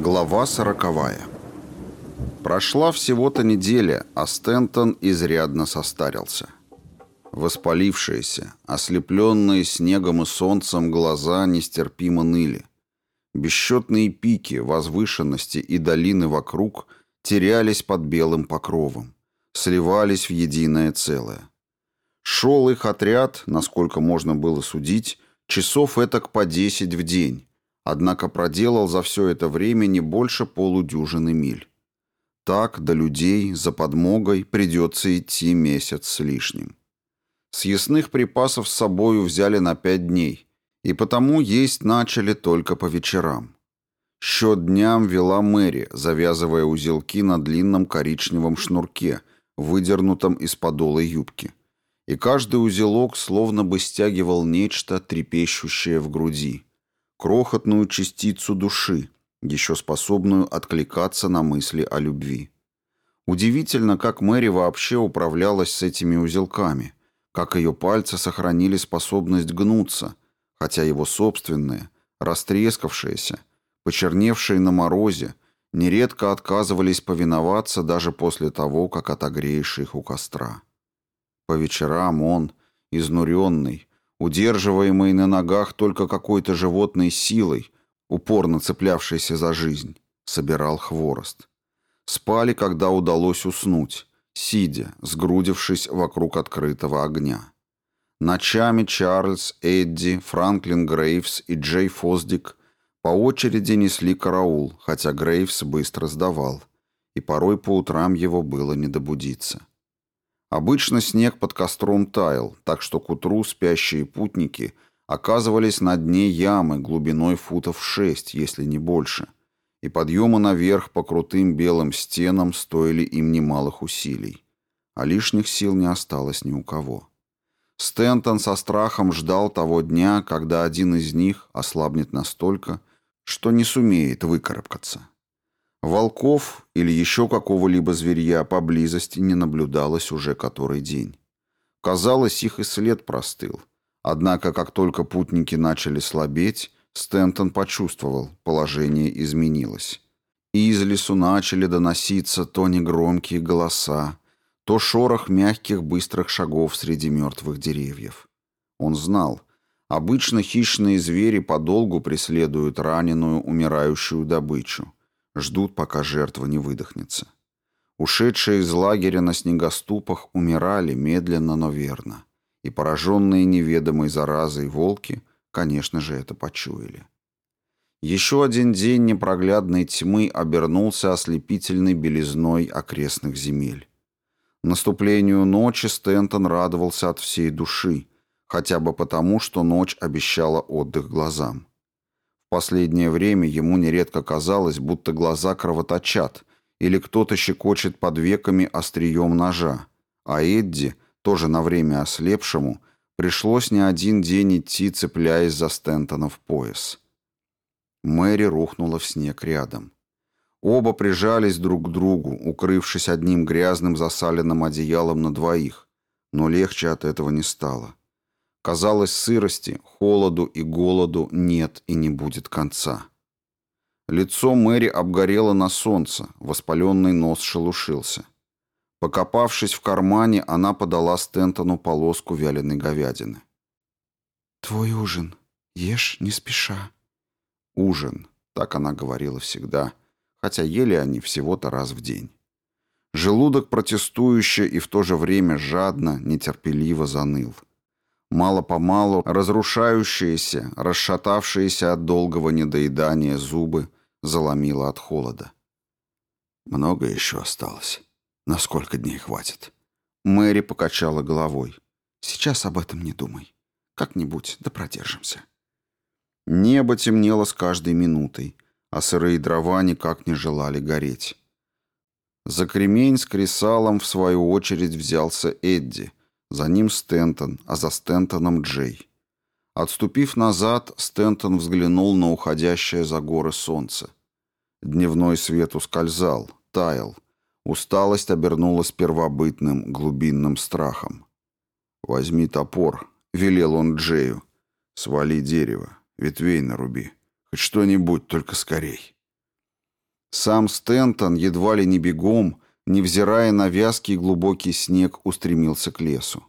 Глава сороковая. Прошла всего-то неделя, а Стентон изрядно состарился. Воспалившиеся, ослепленные снегом и солнцем глаза нестерпимо ныли. Бесчетные пики, возвышенности и долины вокруг терялись под белым покровом, сливались в единое целое. Шел их отряд, насколько можно было судить, часов этак по десять в день, однако проделал за все это время не больше полудюжины миль. Так до людей за подмогой придется идти месяц с лишним. Съестных припасов с собою взяли на пять дней, и потому есть начали только по вечерам. Счет дням вела Мэри, завязывая узелки на длинном коричневом шнурке, выдернутом из подола юбки. И каждый узелок словно бы стягивал нечто, трепещущее в груди крохотную частицу души, еще способную откликаться на мысли о любви. Удивительно, как Мэри вообще управлялась с этими узелками, как ее пальцы сохранили способность гнуться, хотя его собственные, растрескавшиеся, почерневшие на морозе, нередко отказывались повиноваться даже после того, как отогреешь их у костра. По вечерам он, изнуренный, удерживаемый на ногах только какой-то животной силой, упорно цеплявшейся за жизнь, собирал хворост. Спали, когда удалось уснуть, сидя, сгрудившись вокруг открытого огня. Ночами Чарльз, Эдди, Франклин Грейвс и Джей Фоздик по очереди несли караул, хотя Грейвс быстро сдавал, и порой по утрам его было не добудиться. Обычно снег под костром таял, так что к утру спящие путники оказывались на дне ямы глубиной футов шесть, если не больше, и подъемы наверх по крутым белым стенам стоили им немалых усилий, а лишних сил не осталось ни у кого. Стентон со страхом ждал того дня, когда один из них ослабнет настолько, что не сумеет выкарабкаться. Волков или еще какого-либо зверья поблизости не наблюдалось уже который день. Казалось, их и след простыл. Однако, как только путники начали слабеть, Стентон почувствовал, положение изменилось. Из лесу начали доноситься то негромкие голоса, то шорох мягких быстрых шагов среди мертвых деревьев. Он знал, обычно хищные звери подолгу преследуют раненую, умирающую добычу ждут, пока жертва не выдохнется. Ушедшие из лагеря на снегоступах умирали медленно, но верно. И пораженные неведомой заразой волки, конечно же, это почуяли. Еще один день непроглядной тьмы обернулся ослепительной белизной окрестных земель. Наступлению ночи Стентон радовался от всей души, хотя бы потому, что ночь обещала отдых глазам последнее время ему нередко казалось, будто глаза кровоточат, или кто-то щекочет под веками острием ножа, а Эдди, тоже на время ослепшему, пришлось не один день идти, цепляясь за Стентона в пояс. Мэри рухнула в снег рядом. Оба прижались друг к другу, укрывшись одним грязным засаленным одеялом на двоих, но легче от этого не стало. Казалось, сырости, холоду и голоду нет и не будет конца. Лицо Мэри обгорело на солнце, воспаленный нос шелушился. Покопавшись в кармане, она подала Стентону полоску вяленой говядины. «Твой ужин. Ешь не спеша». «Ужин», — так она говорила всегда, хотя ели они всего-то раз в день. Желудок протестующе и в то же время жадно, нетерпеливо заныл. Мало-помалу разрушающиеся, расшатавшиеся от долгого недоедания зубы заломило от холода. «Много еще осталось. На сколько дней хватит?» Мэри покачала головой. «Сейчас об этом не думай. Как-нибудь да продержимся». Небо темнело с каждой минутой, а сырые дрова никак не желали гореть. За кремень с кресалом в свою очередь взялся Эдди — за ним Стентон, а за Стентоном Джей. Отступив назад, Стентон взглянул на уходящее за горы солнце. Дневной свет ускользал, таял. Усталость обернулась первобытным, глубинным страхом. «Возьми топор», — велел он Джею. «Свали дерево, ветвей наруби. Хоть что-нибудь, только скорей». Сам Стентон едва ли не бегом, невзирая на вязкий глубокий снег, устремился к лесу.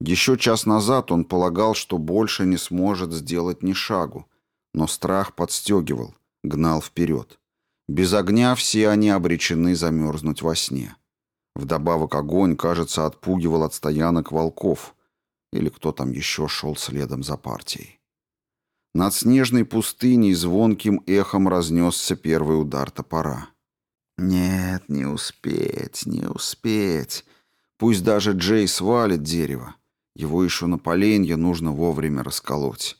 Еще час назад он полагал, что больше не сможет сделать ни шагу, но страх подстегивал, гнал вперед. Без огня все они обречены замерзнуть во сне. Вдобавок огонь, кажется, отпугивал от стоянок волков, или кто там еще шел следом за партией. Над снежной пустыней звонким эхом разнесся первый удар топора. Нет, не успеть, не успеть. Пусть даже Джей свалит дерево. Его еще на поленье нужно вовремя расколоть.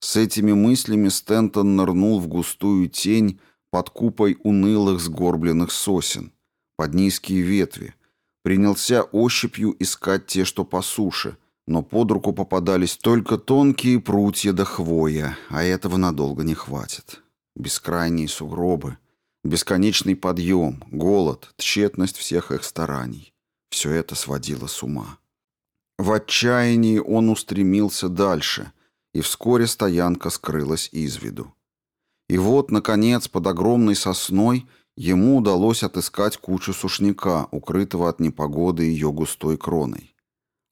С этими мыслями Стентон нырнул в густую тень под купой унылых сгорбленных сосен, под низкие ветви, принялся ощупью искать те, что по суше, но под руку попадались только тонкие прутья да хвоя, а этого надолго не хватит. Бескрайние сугробы, бесконечный подъем, голод, тщетность всех их стараний. Все это сводило с ума. В отчаянии он устремился дальше, и вскоре стоянка скрылась из виду. И вот, наконец, под огромной сосной ему удалось отыскать кучу сушняка, укрытого от непогоды ее густой кроной.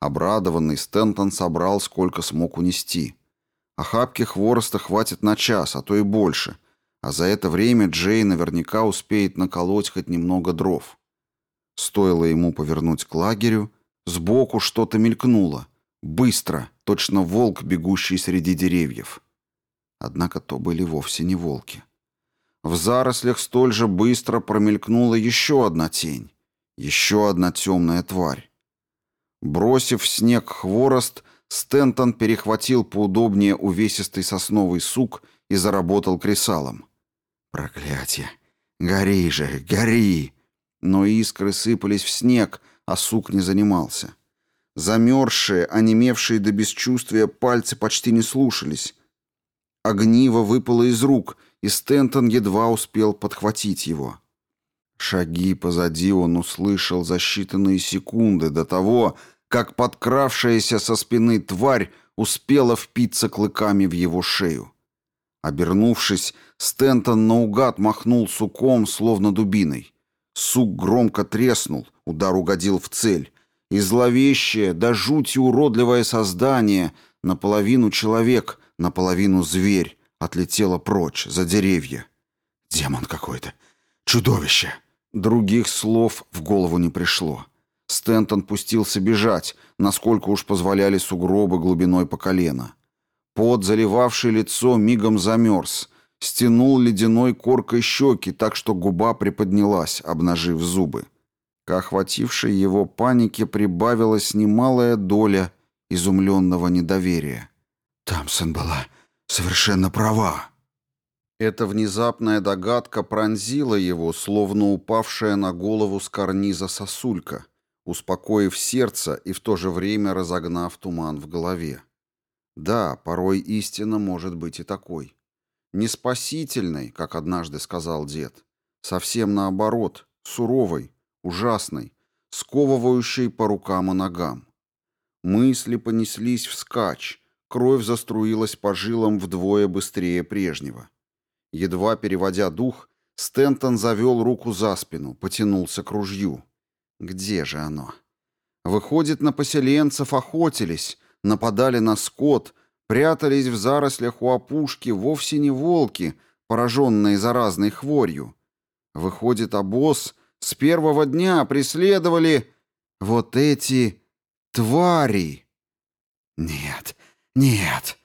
Обрадованный, Стентон собрал, сколько смог унести. Охапки хвороста хватит на час, а то и больше, а за это время Джей наверняка успеет наколоть хоть немного дров. Стоило ему повернуть к лагерю, Сбоку что-то мелькнуло. Быстро, точно волк, бегущий среди деревьев. Однако то были вовсе не волки. В зарослях столь же быстро промелькнула еще одна тень. Еще одна темная тварь. Бросив в снег хворост, Стентон перехватил поудобнее увесистый сосновый сук и заработал кресалом. Проклятие! Гори же, гори! Но искры сыпались в снег, а сук не занимался. Замерзшие, онемевшие до бесчувствия пальцы почти не слушались. Огниво выпало из рук, и Стентон едва успел подхватить его. Шаги позади он услышал за считанные секунды до того, как подкравшаяся со спины тварь успела впиться клыками в его шею. Обернувшись, Стентон наугад махнул суком, словно дубиной. Сук громко треснул, удар угодил в цель. И зловещее, да жути уродливое создание, наполовину человек, наполовину зверь, отлетело прочь, за деревья. Демон какой-то. Чудовище. Других слов в голову не пришло. Стентон пустился бежать, насколько уж позволяли сугробы глубиной по колено. Пот, заливавший лицо, мигом замерз — стянул ледяной коркой щеки, так что губа приподнялась, обнажив зубы. К охватившей его панике прибавилась немалая доля изумленного недоверия. Тамсон была совершенно права. Эта внезапная догадка пронзила его, словно упавшая на голову с карниза сосулька, успокоив сердце и в то же время разогнав туман в голове. Да, порой истина может быть и такой. Не спасительной, как однажды сказал дед. Совсем наоборот, суровой, ужасной, сковывающей по рукам и ногам. Мысли понеслись вскачь, кровь заструилась по жилам вдвое быстрее прежнего. Едва переводя дух, Стентон завел руку за спину, потянулся к ружью. Где же оно? Выходит, на поселенцев охотились, нападали на скот, Прятались в зарослях у опушки вовсе не волки, пораженные заразной хворью. Выходит, обоз с первого дня преследовали вот эти твари. Нет, нет.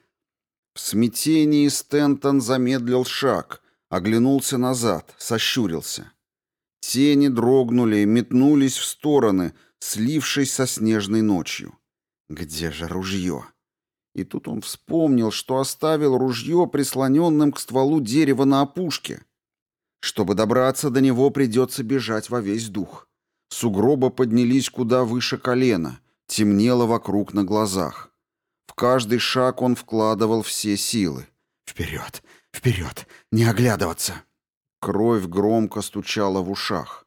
В смятении Стентон замедлил шаг, оглянулся назад, сощурился. Тени дрогнули, метнулись в стороны, слившись со снежной ночью. Где же ружье? И тут он вспомнил, что оставил ружье прислоненным к стволу дерева на опушке. Чтобы добраться до него, придется бежать во весь дух. Сугробы поднялись куда выше колена, темнело вокруг на глазах. В каждый шаг он вкладывал все силы. «Вперед! Вперед! Не оглядываться!» Кровь громко стучала в ушах.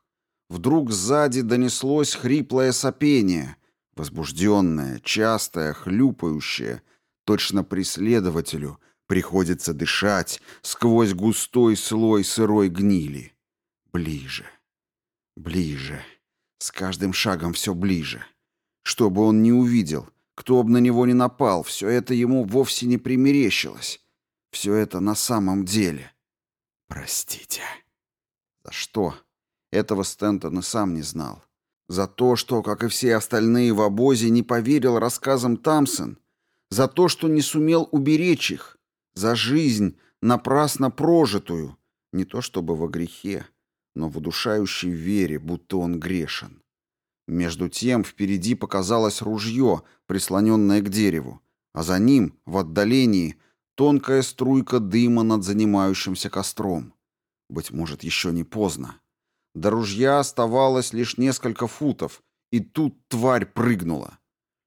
Вдруг сзади донеслось хриплое сопение, возбужденное, частое, хлюпающее — Точно преследователю приходится дышать сквозь густой слой сырой гнили. Ближе, ближе, с каждым шагом все ближе. Что бы он ни увидел, кто бы на него ни напал, все это ему вовсе не примерещилось. Все это на самом деле. Простите. За что? Этого Стентон и сам не знал. За то, что, как и все остальные в обозе, не поверил рассказам Тамсон. За то, что не сумел уберечь их. За жизнь, напрасно прожитую. Не то чтобы во грехе, но в удушающей вере, будто он грешен. Между тем впереди показалось ружье, прислоненное к дереву, а за ним, в отдалении, тонкая струйка дыма над занимающимся костром. Быть может, еще не поздно. До ружья оставалось лишь несколько футов, и тут тварь прыгнула.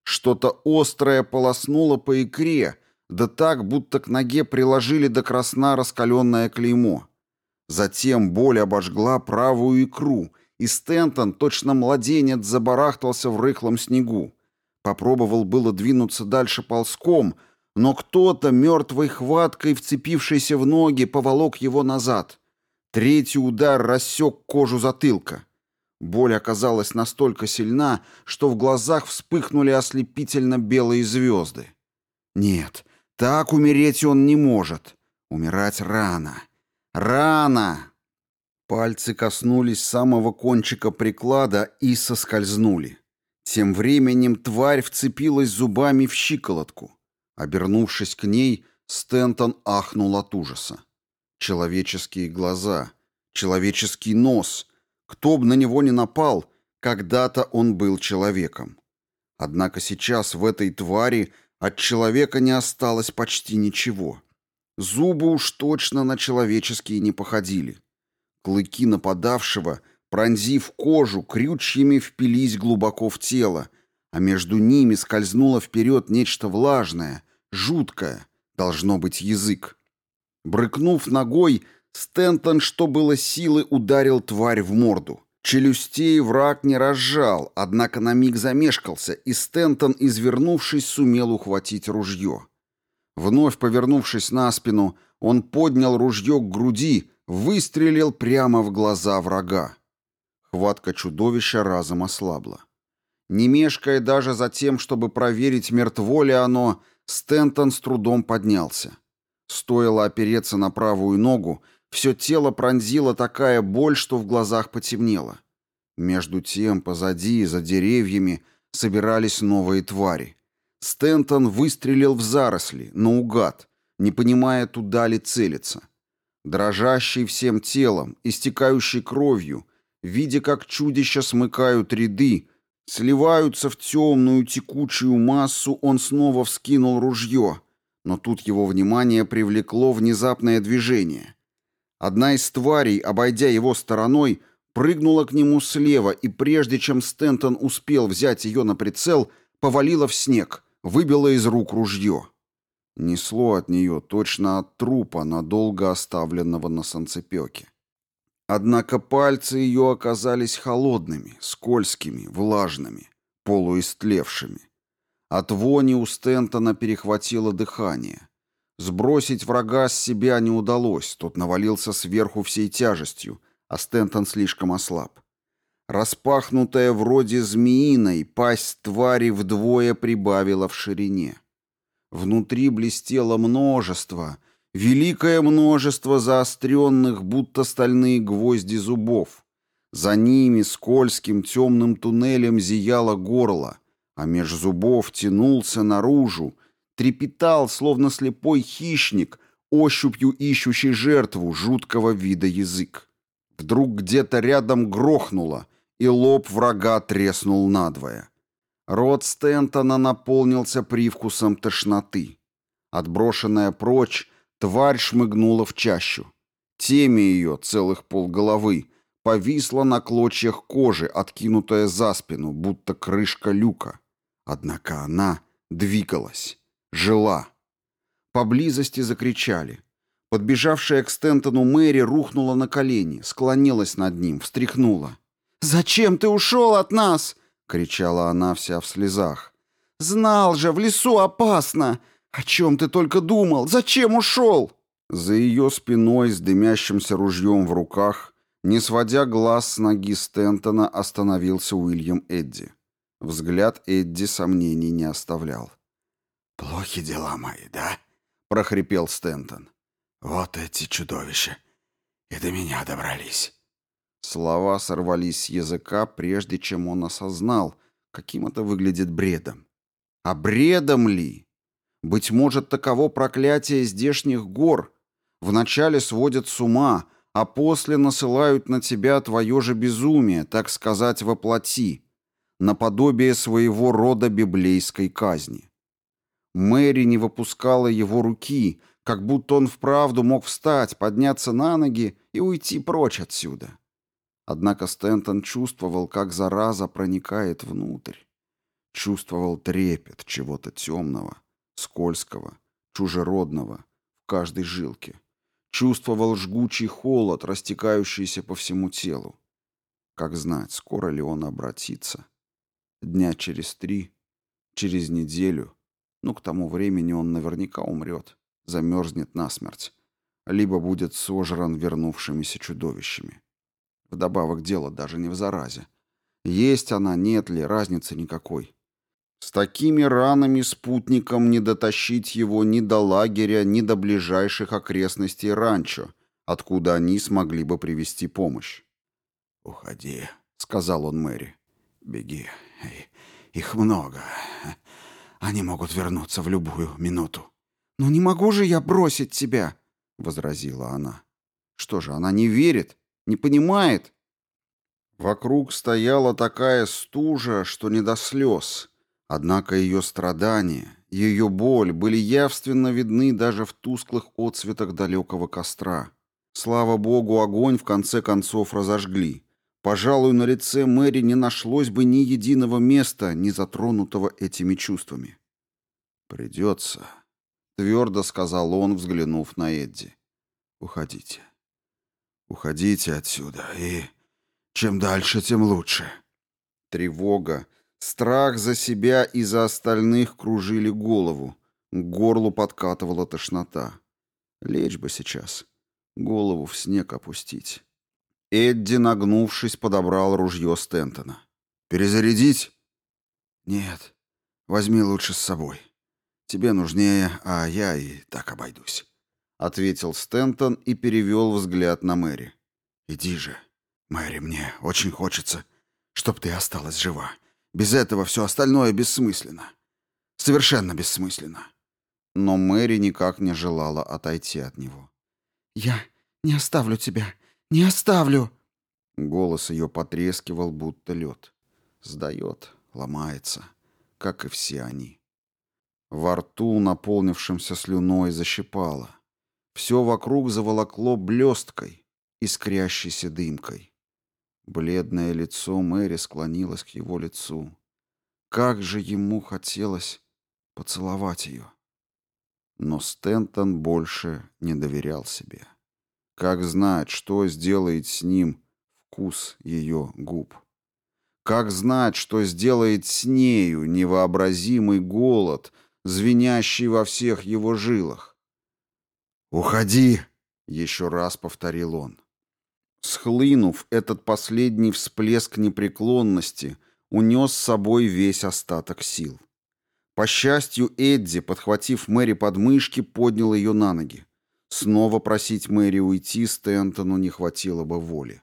Что-то острое полоснуло по икре, да так, будто к ноге приложили до красна раскаленное клеймо. Затем боль обожгла правую икру, и Стентон, точно младенец, забарахтался в рыхлом снегу. Попробовал было двинуться дальше ползком, но кто-то мертвой хваткой, вцепившийся в ноги, поволок его назад. Третий удар рассек кожу затылка. Боль оказалась настолько сильна, что в глазах вспыхнули ослепительно белые звезды. Нет, так умереть он не может. Умирать рано. Рано! Пальцы коснулись самого кончика приклада и соскользнули. Тем временем тварь вцепилась зубами в щиколотку. Обернувшись к ней, Стентон ахнул от ужаса. Человеческие глаза, человеческий нос. Кто бы на него ни напал, когда-то он был человеком. Однако сейчас в этой твари от человека не осталось почти ничего. Зубы уж точно на человеческие не походили. Клыки нападавшего, пронзив кожу, крючьями впились глубоко в тело, а между ними скользнуло вперед нечто влажное, жуткое, должно быть язык. Брыкнув ногой, Стентон, что было силы, ударил тварь в морду. Челюстей враг не разжал, однако на миг замешкался, и Стентон, извернувшись, сумел ухватить ружье. Вновь повернувшись на спину, он поднял ружье к груди, выстрелил прямо в глаза врага. Хватка чудовища разом ослабла. Не мешкая даже за тем, чтобы проверить, мертво ли оно, Стентон с трудом поднялся. Стоило опереться на правую ногу, все тело пронзила такая боль, что в глазах потемнело. Между тем, позади, за деревьями, собирались новые твари. Стентон выстрелил в заросли, наугад, не понимая, туда ли целиться. Дрожащий всем телом, истекающий кровью, видя, как чудища смыкают ряды, сливаются в темную текучую массу, он снова вскинул ружье — но тут его внимание привлекло внезапное движение. Одна из тварей, обойдя его стороной, прыгнула к нему слева, и прежде чем Стентон успел взять ее на прицел, повалила в снег, выбила из рук ружье. Несло от нее точно от трупа, надолго оставленного на санцепёке. Однако пальцы ее оказались холодными, скользкими, влажными, полуистлевшими. От вони у Стентона перехватило дыхание. Сбросить врага с себя не удалось, тот навалился сверху всей тяжестью, а Стентон слишком ослаб. Распахнутая вроде змеиной, пасть твари вдвое прибавила в ширине. Внутри блестело множество, великое множество заостренных, будто стальные гвозди зубов. За ними скользким темным туннелем зияло горло — а меж зубов тянулся наружу, трепетал, словно слепой хищник, ощупью ищущий жертву жуткого вида язык. Вдруг где-то рядом грохнуло, и лоб врага треснул надвое. Рот Стентона наполнился привкусом тошноты. Отброшенная прочь, тварь шмыгнула в чащу. Темя ее, целых полголовы, повисла на клочьях кожи, откинутая за спину, будто крышка люка. Однако она двигалась, жила. Поблизости закричали. Подбежавшая к Стентону Мэри рухнула на колени, склонилась над ним, встряхнула. «Зачем ты ушел от нас?» — кричала она вся в слезах. «Знал же, в лесу опасно! О чем ты только думал? Зачем ушел?» За ее спиной с дымящимся ружьем в руках Не сводя глаз с ноги Стентона, остановился Уильям Эдди. Взгляд Эдди сомнений не оставлял. «Плохи дела мои, да?» — прохрипел Стентон. «Вот эти чудовища. И до меня добрались». Слова сорвались с языка, прежде чем он осознал, каким это выглядит бредом. А бредом ли? Быть может, таково проклятие здешних гор. Вначале сводят с ума, а после насылают на тебя твое же безумие, так сказать, воплоти, наподобие своего рода библейской казни. Мэри не выпускала его руки, как будто он вправду мог встать, подняться на ноги и уйти прочь отсюда. Однако Стентон чувствовал, как зараза проникает внутрь. Чувствовал трепет чего-то темного, скользкого, чужеродного в каждой жилке. Чувствовал жгучий холод, растекающийся по всему телу. Как знать, скоро ли он обратится. Дня через три, через неделю. Ну, к тому времени он наверняка умрет, замерзнет насмерть. Либо будет сожран вернувшимися чудовищами. Вдобавок дело даже не в заразе. Есть она, нет ли, разницы никакой. С такими ранами спутником не дотащить его ни до лагеря, ни до ближайших окрестностей ранчо, откуда они смогли бы привести помощь. «Уходи», — сказал он Мэри. «Беги. Их много. Они могут вернуться в любую минуту». «Но не могу же я бросить тебя», — возразила она. «Что же, она не верит? Не понимает?» Вокруг стояла такая стужа, что не до слез. Однако ее страдания, ее боль были явственно видны даже в тусклых отсветах далекого костра. Слава богу, огонь в конце концов разожгли. Пожалуй, на лице Мэри не нашлось бы ни единого места, не затронутого этими чувствами. «Придется», — твердо сказал он, взглянув на Эдди. «Уходите. Уходите отсюда, и чем дальше, тем лучше». Тревога, Страх за себя и за остальных кружили голову. К горлу подкатывала тошнота. Лечь бы сейчас. Голову в снег опустить. Эдди, нагнувшись, подобрал ружье Стентона. «Перезарядить?» «Нет. Возьми лучше с собой. Тебе нужнее, а я и так обойдусь», — ответил Стентон и перевел взгляд на Мэри. «Иди же, Мэри, мне очень хочется, чтоб ты осталась жива. Без этого все остальное бессмысленно. Совершенно бессмысленно. Но Мэри никак не желала отойти от него. «Я не оставлю тебя, не оставлю!» Голос ее потрескивал, будто лед. Сдает, ломается, как и все они. Во рту, наполнившимся слюной, защипало. Все вокруг заволокло блесткой, искрящейся дымкой. Бледное лицо Мэри склонилось к его лицу. Как же ему хотелось поцеловать ее. Но Стентон больше не доверял себе. Как знать, что сделает с ним вкус ее губ? Как знать, что сделает с нею невообразимый голод, звенящий во всех его жилах? «Уходи!» — еще раз повторил он. Схлынув, этот последний всплеск непреклонности унес с собой весь остаток сил. По счастью, Эдди, подхватив Мэри под мышки, поднял ее на ноги. Снова просить Мэри уйти Стентону не хватило бы воли.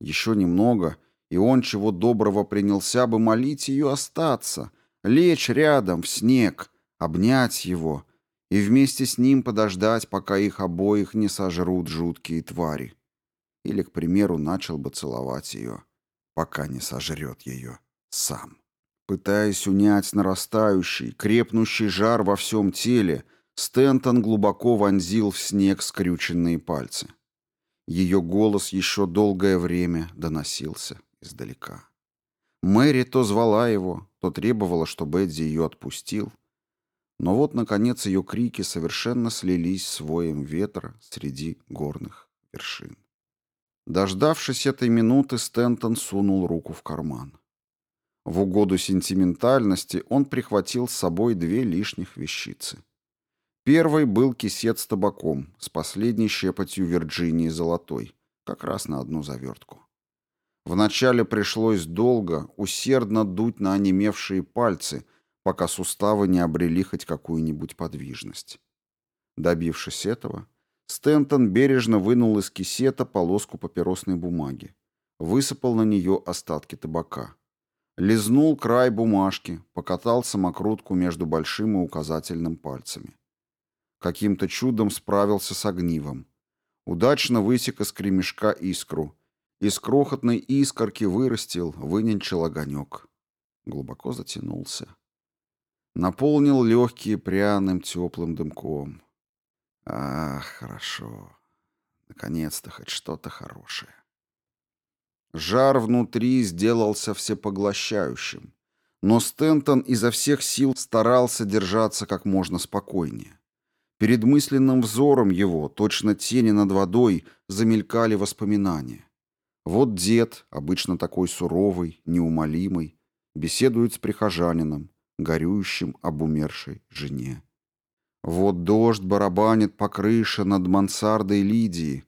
Еще немного, и он чего доброго принялся бы молить ее остаться, лечь рядом в снег, обнять его и вместе с ним подождать, пока их обоих не сожрут жуткие твари. Или, к примеру, начал бы целовать ее, пока не сожрет ее сам. Пытаясь унять нарастающий, крепнущий жар во всем теле, Стентон глубоко вонзил в снег скрюченные пальцы. Ее голос еще долгое время доносился издалека. Мэри то звала его, то требовала, чтобы Эдди ее отпустил. Но вот, наконец, ее крики совершенно слились с воем ветра среди горных вершин. Дождавшись этой минуты, Стентон сунул руку в карман. В угоду сентиментальности он прихватил с собой две лишних вещицы. Первый был кисет с табаком, с последней щепотью Вирджинии золотой, как раз на одну завертку. Вначале пришлось долго, усердно дуть на онемевшие пальцы, пока суставы не обрели хоть какую-нибудь подвижность. Добившись этого, Стентон бережно вынул из кисета полоску папиросной бумаги, высыпал на нее остатки табака. Лизнул край бумажки, покатал самокрутку между большим и указательным пальцами. Каким-то чудом справился с огнивом. Удачно высек из кремешка искру. Из крохотной искорки вырастил, выненчил огонек. Глубоко затянулся. Наполнил легкие пряным теплым дымком. Ах, хорошо. Наконец-то хоть что-то хорошее. Жар внутри сделался всепоглощающим, но Стентон изо всех сил старался держаться как можно спокойнее. Перед мысленным взором его, точно тени над водой, замелькали воспоминания. Вот дед, обычно такой суровый, неумолимый, беседует с прихожанином, горюющим об умершей жене. Вот дождь барабанит по крыше над мансардой Лидии,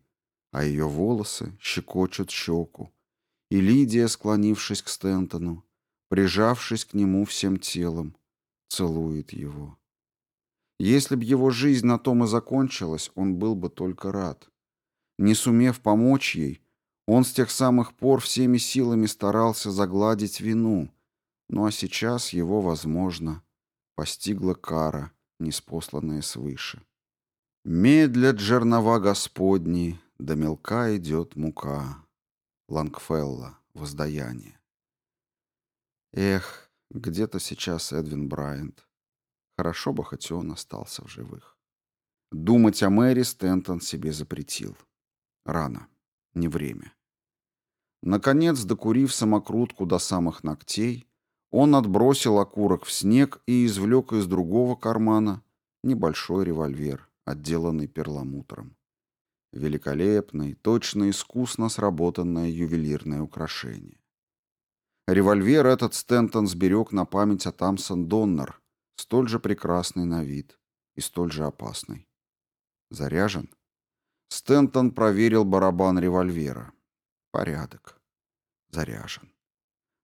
а ее волосы щекочут щеку. И Лидия, склонившись к Стентону, прижавшись к нему всем телом, целует его. Если б его жизнь на том и закончилась, он был бы только рад. Не сумев помочь ей, он с тех самых пор всеми силами старался загладить вину, ну а сейчас его, возможно, постигла кара, неспосланная свыше. Медлят жернова Господни, до мелка идет мука. Лангфелла, воздаяние. Эх, где-то сейчас Эдвин Брайант. Хорошо бы хоть он остался в живых. Думать о Мэри Стентон себе запретил. Рано. Не время. Наконец, докурив самокрутку до самых ногтей, он отбросил окурок в снег и извлек из другого кармана небольшой револьвер, отделанный перламутром. Великолепный, точно искусно сработанное ювелирное украшение. Револьвер этот Стентон сберег на память о Тамсон Доннер, столь же прекрасный на вид и столь же опасный. Заряжен? Стентон проверил барабан револьвера. Порядок. Заряжен.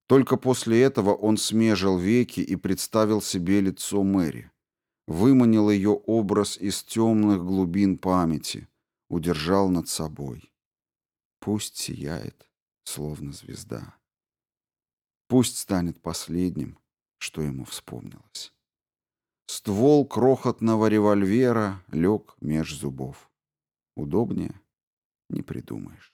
Только после этого он смежил веки и представил себе лицо Мэри. Выманил ее образ из темных глубин памяти, удержал над собой. Пусть сияет, словно звезда. Пусть станет последним, что ему вспомнилось. Ствол крохотного револьвера лег меж зубов. Удобнее не придумаешь.